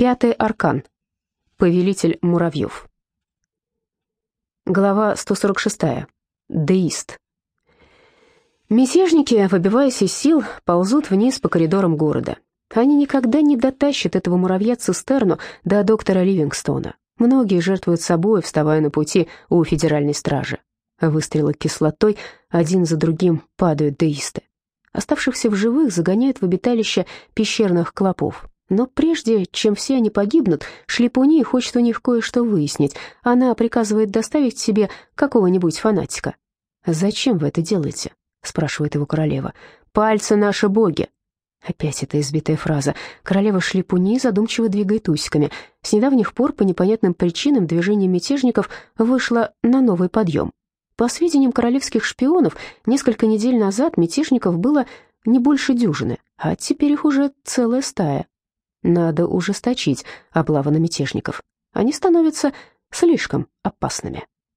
Пятый аркан. Повелитель муравьев. Глава 146. Деист. Мятежники, выбиваясь из сил, ползут вниз по коридорам города. Они никогда не дотащат этого муравья-цистерну до доктора Ливингстона. Многие жертвуют собой, вставая на пути у федеральной стражи. Выстрелы кислотой один за другим падают деисты. Оставшихся в живых загоняют в обиталище пещерных клопов. Но прежде, чем все они погибнут, Шлепуни хочет у них кое-что выяснить. Она приказывает доставить себе какого-нибудь фанатика. «Зачем вы это делаете?» — спрашивает его королева. «Пальцы наши боги». Опять эта избитая фраза. Королева Шлепуни задумчиво двигает усиками. С недавних пор, по непонятным причинам, движение мятежников вышло на новый подъем. По сведениям королевских шпионов, несколько недель назад мятежников было не больше дюжины, а теперь их уже целая стая. Надо ужесточить облавы на мятежников. Они становятся слишком опасными.